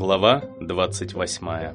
Глава 28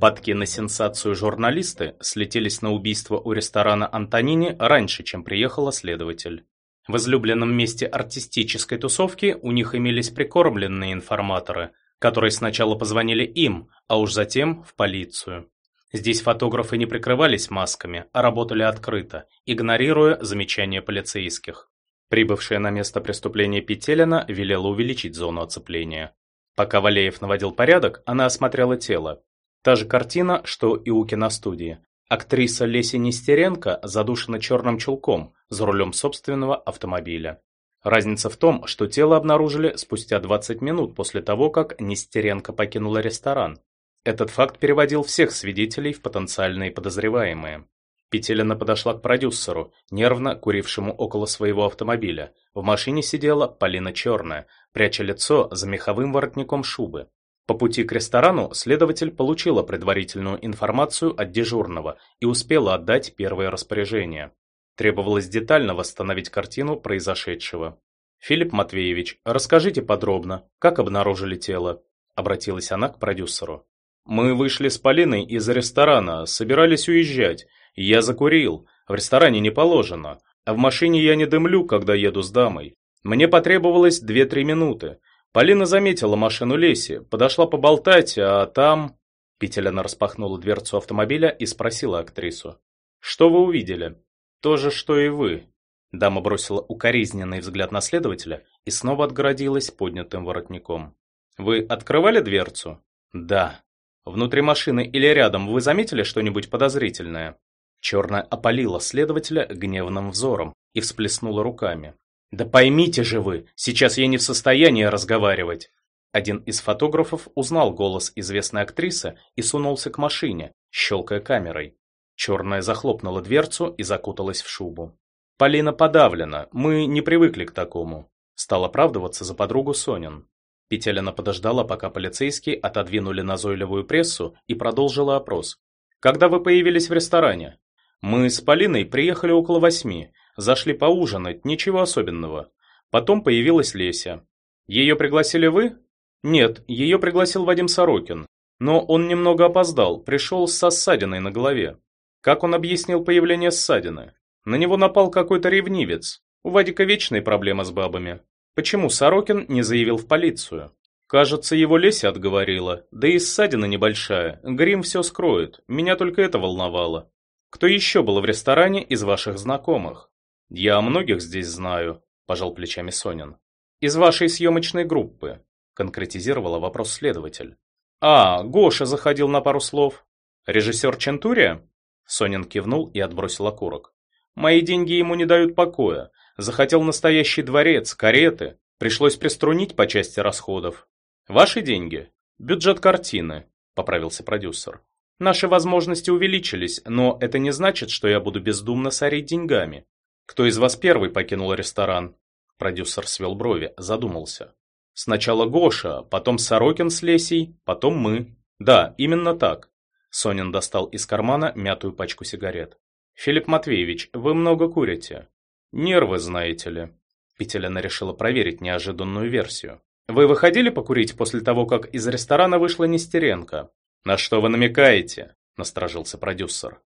Падки на сенсацию журналисты слетелись на убийство у ресторана Антонини раньше, чем приехала следователь. В излюбленном месте артистической тусовки у них имелись прикормленные информаторы, которые сначала позвонили им, а уж затем в полицию. Здесь фотографы не прикрывались масками, а работали открыто, игнорируя замечания полицейских. Прибывшая на место преступления Петелина велела увеличить зону оцепления. Пока Валеев наводил порядок, она осмотрела тело. Та же картина, что и у киностудии. Актриса Леся Нестеренко задушена черным чулком за рулем собственного автомобиля. Разница в том, что тело обнаружили спустя 20 минут после того, как Нестеренко покинула ресторан. Этот факт переводил всех свидетелей в потенциальные подозреваемые. Петелина подошла к продюсеру, нервно курившему около своего автомобиля. В машине сидела Полина Черная, пряча лицо за меховым воротником шубы. По пути к ресторану следователь получила предварительную информацию от дежурного и успела отдать первое распоряжение. Требовалось детально восстановить картину произошедшего. «Филипп Матвеевич, расскажите подробно, как обнаружили тело?» – обратилась она к продюсеру. «Мы вышли с Полиной из ресторана, собирались уезжать. Я закурил. В ресторане не положено. А в машине я не дымлю, когда еду с дамой. Мне потребовалось 2-3 минуты. Полина заметила машину Леси, подошла поболтать, а там... Петелина распахнула дверцу автомобиля и спросила актрису. «Что вы увидели?» «То же, что и вы». Дама бросила укоризненный взгляд на следователя и снова отгородилась поднятым воротником. «Вы открывали дверцу?» «Да». «Внутри машины или рядом вы заметили что-нибудь подозрительное?» Черная опалила следователя гневным взором и всплеснула руками. «Да поймите же вы, сейчас я не в состоянии разговаривать!» Один из фотографов узнал голос известной актрисы и сунулся к машине, щелкая камерой. Черная захлопнула дверцу и закуталась в шубу. «Полина подавлена, мы не привыкли к такому», – стал оправдываться за подругу Сонин. Петелина подождала, пока полицейские отодвинули назойливую прессу и продолжила опрос. «Когда вы появились в ресторане?» Мы с Полиной приехали около восьми, зашли поужинать, ничего особенного. Потом появилась Леся. Ее пригласили вы? Нет, ее пригласил Вадим Сорокин. Но он немного опоздал, пришел с ссадиной на голове. Как он объяснил появление ссадины? На него напал какой-то ревнивец. У Вадика вечные проблемы с бабами. Почему Сорокин не заявил в полицию? Кажется, его Леся отговорила. Да и ссадина небольшая. Грим все скроет. Меня только это волновало. Кто еще был в ресторане из ваших знакомых? Я многих здесь знаю, пожал плечами Сонин. Из вашей съемочной группы, конкретизировала вопрос следователь. А, Гоша заходил на пару слов. Режиссер Чентурия? Сонин кивнул и отбросил окурок. Мои деньги ему не дают покоя. Захотел настоящий дворец, кареты. Пришлось приструнить по части расходов. Ваши деньги? Бюджет картины, поправился продюсер. Наши возможности увеличились, но это не значит, что я буду бездумно сорить деньгами. Кто из вас первый покинул ресторан? Продюсер свел брови, задумался. Сначала Гоша, потом Сорокин с Лесей, потом мы. Да, именно так. Сонин достал из кармана мятую пачку сигарет. Филипп Матвеевич, вы много курите. Нервы, знаете ли. Петелина решила проверить неожиданную версию. Вы выходили покурить после того, как из ресторана вышла Нестеренко? «На что вы намекаете?» – насторожился продюсер.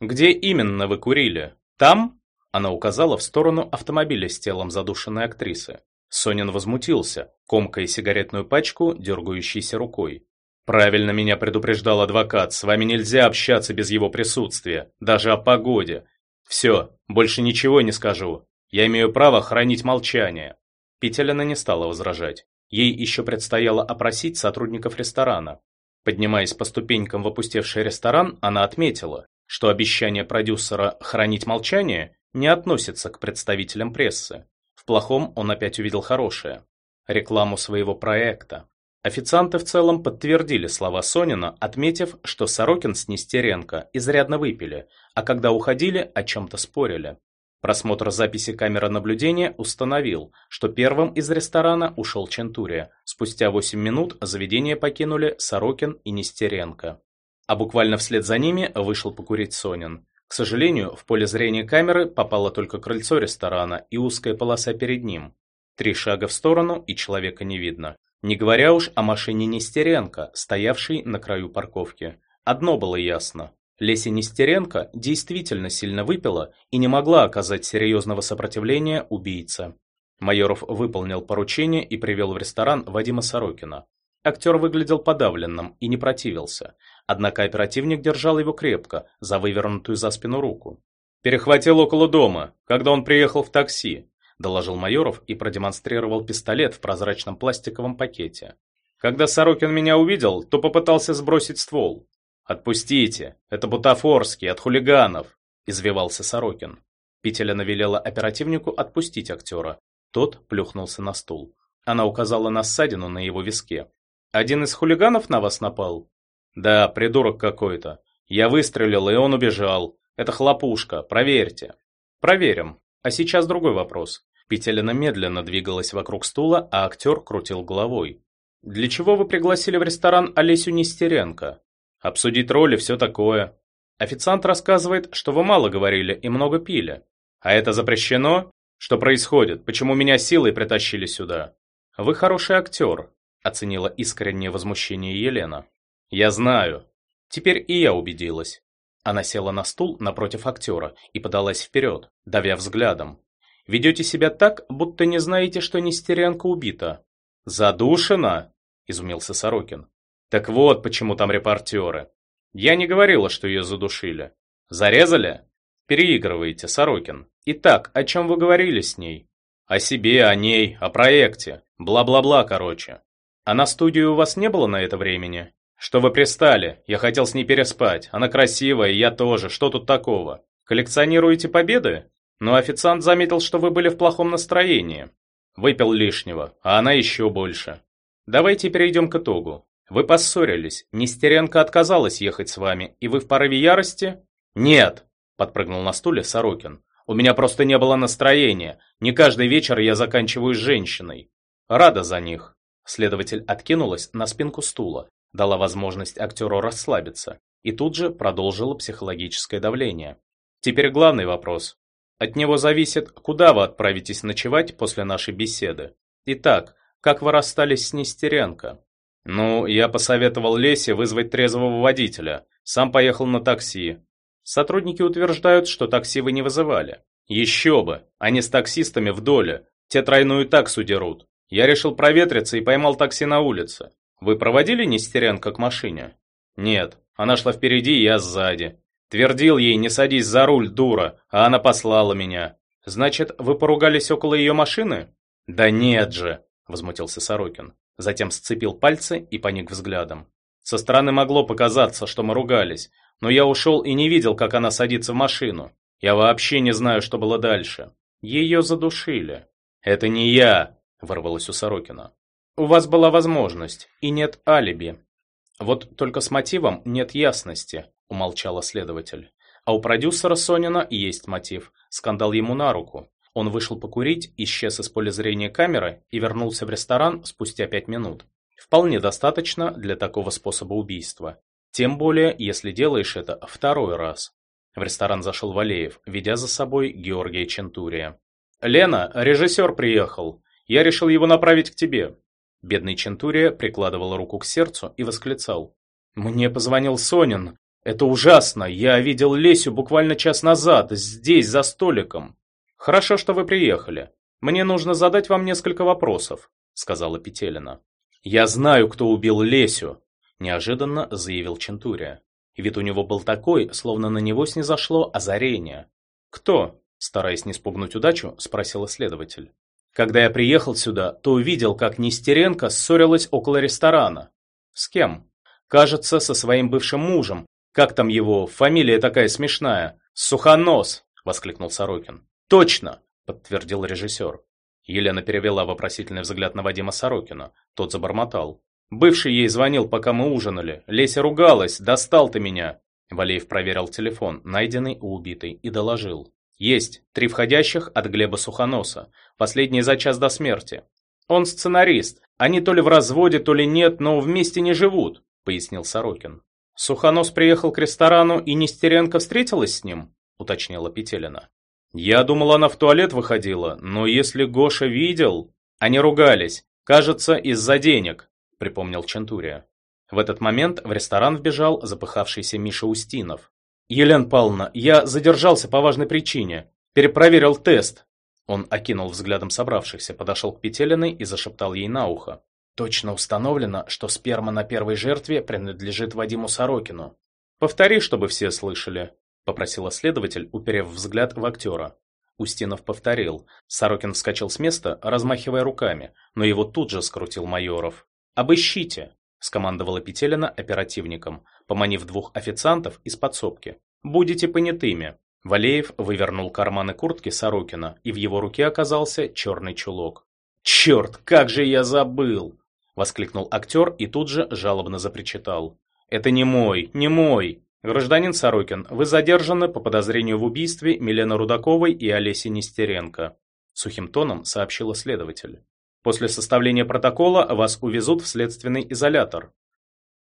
«Где именно вы курили? Там?» Она указала в сторону автомобиля с телом задушенной актрисы. Сонин возмутился, комкая сигаретную пачку, дергающейся рукой. «Правильно меня предупреждал адвокат, с вами нельзя общаться без его присутствия, даже о погоде. Все, больше ничего не скажу. Я имею право хранить молчание». Петелина не стала возражать. Ей еще предстояло опросить сотрудников ресторана. Поднимаясь по ступенькам в опустевший ресторан, она отметила, что обещание продюсера хранить молчание не относится к представителям прессы. В плохом он опять увидел хорошее – рекламу своего проекта. Официанты в целом подтвердили слова Сонина, отметив, что Сорокин с Нестеренко изрядно выпили, а когда уходили, о чем-то спорили. Просмотр записи камеры наблюдения установил, что первым из ресторана ушел Чентурия. Спустя 8 минут заведение покинули Сорокин и Нестеренко. А буквально вслед за ними вышел покурить Сонин. К сожалению, в поле зрения камеры попало только крыльцо ресторана и узкая полоса перед ним. Три шага в сторону, и человека не видно. Не говоря уж о машине Нестеренко, стоявшей на краю парковки. Одно было ясно. Леся Нестеренко действительно сильно выпила и не могла оказать серьезного сопротивления убийце. Майоров выполнил поручение и привел в ресторан Вадима Сорокина. Актер выглядел подавленным и не противился, однако оперативник держал его крепко, за вывернутую за спину руку. «Перехватил около дома, когда он приехал в такси», доложил Майоров и продемонстрировал пистолет в прозрачном пластиковом пакете. «Когда Сорокин меня увидел, то попытался сбросить ствол. «Отпустите! Это бутафорский, от хулиганов!» – извивался Сорокин. Петелина велела оперативнику отпустить актера. Тот плюхнулся на стул. Она указала на ссадину на его виске. «Один из хулиганов на вас напал?» «Да, придурок какой-то. Я выстрелил, и он убежал. Это хлопушка, проверьте». «Проверим. А сейчас другой вопрос». Петелина медленно двигалась вокруг стула, а актер крутил головой. «Для чего вы пригласили в ресторан Олесю Нестеренко?» Обсудить роли, все такое. Официант рассказывает, что вы мало говорили и много пили. А это запрещено? Что происходит? Почему меня силой притащили сюда? Вы хороший актер, оценила искреннее возмущение Елена. Я знаю. Теперь и я убедилась. Она села на стул напротив актера и подалась вперед, давя взглядом. «Ведете себя так, будто не знаете, что Нестеренко убита». «Задушена?» – изумился Сорокин. Так вот, почему там репортеры. Я не говорила, что ее задушили. Зарезали? Переигрываете, Сорокин. Итак, о чем вы говорили с ней? О себе, о ней, о проекте. Бла-бла-бла, короче. А на студию у вас не было на это времени? Что вы пристали? Я хотел с ней переспать. Она красивая, я тоже. Что тут такого? Коллекционируете победы? Но официант заметил, что вы были в плохом настроении. Выпил лишнего, а она еще больше. Давайте перейдем к итогу. Вы поссорились, Нестеренко отказалась ехать с вами, и вы в порыве ярости? Нет, подпрыгнул на стуле Сорокин. У меня просто не было настроения. Не каждый вечер я заканчиваю с женщиной. Рада за них. Следователь откинулась на спинку стула, дала возможность актеру расслабиться и тут же продолжила психологическое давление. Теперь главный вопрос. От него зависит, куда вы отправитесь ночевать после нашей беседы. Итак, как вы расстались с Нестеренко? Ну, я посоветовал Лесе вызвать трезвого водителя. Сам поехал на такси. Сотрудники утверждают, что такси вы не вызывали. Еще бы, они с таксистами в доле. Те тройную таксу дерут. Я решил проветриться и поймал такси на улице. Вы проводили Нестеренко к машине? Нет, она шла впереди, я сзади. Твердил ей, не садись за руль, дура, а она послала меня. Значит, вы поругались около ее машины? Да нет же, возмутился Сорокин. Затем сцепил пальцы и поник взглядом. Со стороны могло показаться, что мы ругались, но я ушел и не видел, как она садится в машину. Я вообще не знаю, что было дальше. Ее задушили. Это не я, вырвалось у Сорокина. У вас была возможность, и нет алиби. Вот только с мотивом нет ясности, умолчала следователь. А у продюсера Сонина есть мотив. Скандал ему на руку. Он вышел покурить, исчез из поля зрения камеры и вернулся в ресторан спустя пять минут. Вполне достаточно для такого способа убийства. Тем более, если делаешь это второй раз. В ресторан зашел Валеев, ведя за собой Георгия Чентурия. «Лена, режиссер приехал. Я решил его направить к тебе». Бедный Чентурия прикладывал руку к сердцу и восклицал. «Мне позвонил Сонин. Это ужасно. Я видел Лесю буквально час назад, здесь, за столиком. «Хорошо, что вы приехали. Мне нужно задать вам несколько вопросов», — сказала Петелина. «Я знаю, кто убил Лесю», — неожиданно заявил Чентурия. Вид у него был такой, словно на него снизошло озарение. «Кто?» — стараясь не спугнуть удачу, спросил следователь. «Когда я приехал сюда, то увидел, как Нестеренко ссорилась около ресторана. С кем? Кажется, со своим бывшим мужем. Как там его, фамилия такая смешная? Сухонос!» — воскликнул Сорокин. «Точно!» – подтвердил режиссер. Елена перевела вопросительный взгляд на Вадима Сорокина. Тот забормотал. «Бывший ей звонил, пока мы ужинали. Леся ругалась, достал ты меня!» Валеев проверил телефон, найденный у убитой, и доложил. «Есть. Три входящих от Глеба Сухоноса. Последний за час до смерти. Он сценарист. Они то ли в разводе, то ли нет, но вместе не живут», — пояснил Сорокин. «Сухонос приехал к ресторану, и Нестеренко встретилась с ним?» — уточнила Петелина. Я думал, она в туалет выходила, но если Гоша видел... Они ругались. «Кажется, из-за денег», — припомнил Чентурия. В этот момент в ресторан вбежал запыхавшийся Миша Устинов. «Елена Павловна, я задержался по важной причине. Перепроверил тест». Он окинул взглядом собравшихся, подошел к Петелиной и зашептал ей на ухо. «Точно установлено, что сперма на первой жертве принадлежит Вадиму Сорокину». «Повтори, чтобы все слышали», — попросила следователь, уперев взгляд в актера. Устинов повторил. Сорокин вскочил с места, размахивая руками, но его тут же скрутил Майоров. «Обыщите!» скомандовала Петелина оперативником, поманив двух официантов из подсобки. Будете понятыми. Валеев вывернул карманы куртки Сорокина, и в его руке оказался черный чулок. «Черт, как же я забыл!» — воскликнул актер и тут же жалобно запричитал. «Это не мой, не мой! Гражданин Сорокин, вы задержаны по подозрению в убийстве Милены Рудаковой и Олеси Нестеренко», — сухим тоном сообщила следователь. После составления протокола вас увезут в следственный изолятор.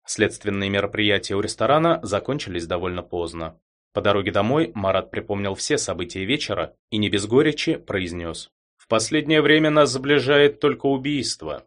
Следственные мероприятия у ресторана закончились довольно поздно. По дороге домой Марат припомнил все события вечера и не без горечи произнес. «В последнее время нас сближает только убийство.